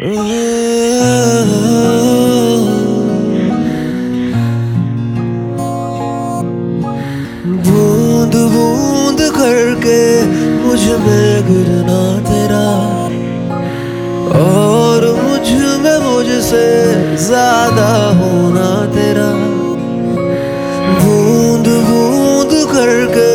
बूंद बूंद करके मुझमें गिरना तेरा। और मुझमें मुझसे ज़्यादा होना तेरा। बूंद बूंद करके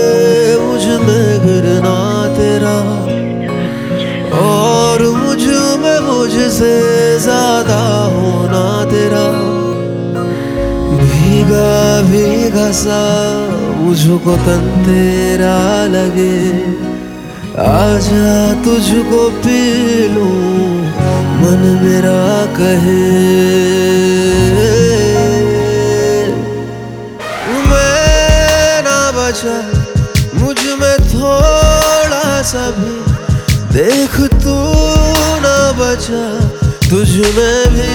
भीगा सा मुझको तन तेरा लगे। आजा तुझको पी लूँ, मन मेरा कहे। मैं ना बचा, मुझमें थोड़ा सा भी। देख तू ना बचा, तुझ में भी।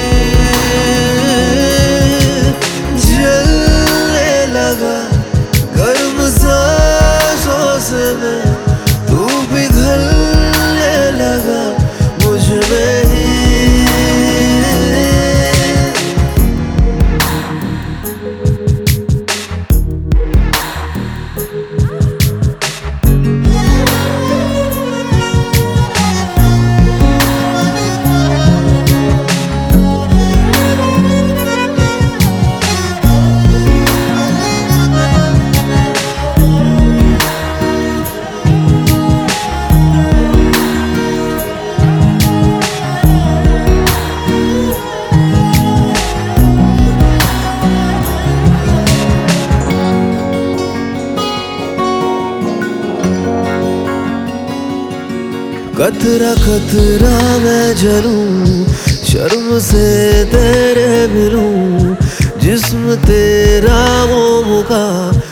कतरा कतरा मैं जलूं, शर्म से तेरे मिलूं, जिस्म तेरा मोम का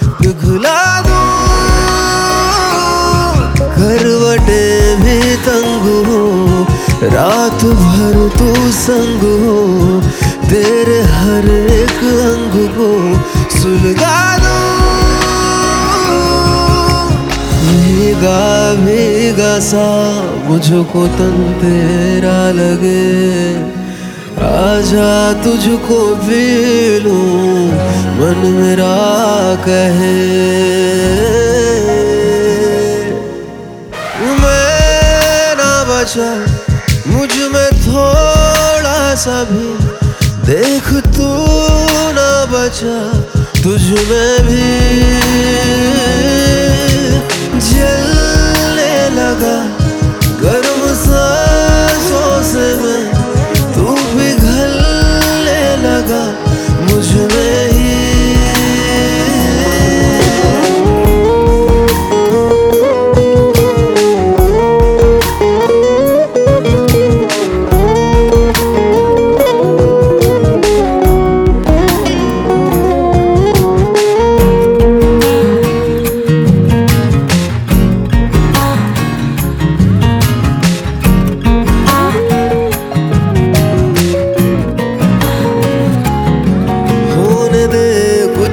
पिघला दूँ। करवटे भी तंग हो, रात भर तू संग हो, तेरे हर एक अंग को सुलगा भीगा भीगा सा, मुझको तन तेरा लगे। आजा तुझको पी मन मेरा कहे। मैं ना बचा, मुझमें थोड़ा सा भी। देख तू ना बचा, तुझ में भी। जलने लगा।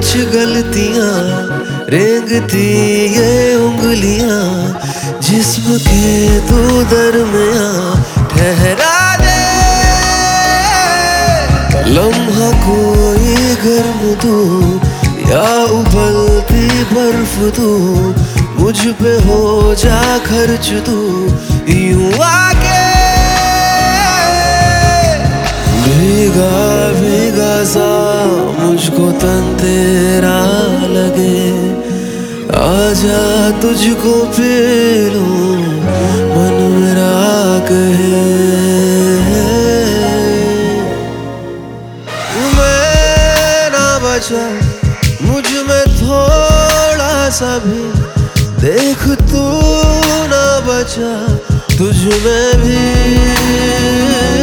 कुछ गलतियाँ, रेंगती ये उंगलियाँ, जिस्म के तू दरमिया ठहरा दे। लम्हा कोई गर्म तू या उबलती बर्फ़ तू मुझ पे हो जा खर्च तू यूँ आके। भीगा भीगा सा तुझको पी मन मेरा कहे। मैं ना बचा, मुझमें थोड़ा सा भी। देख तू ना बचा, तुझ में भी।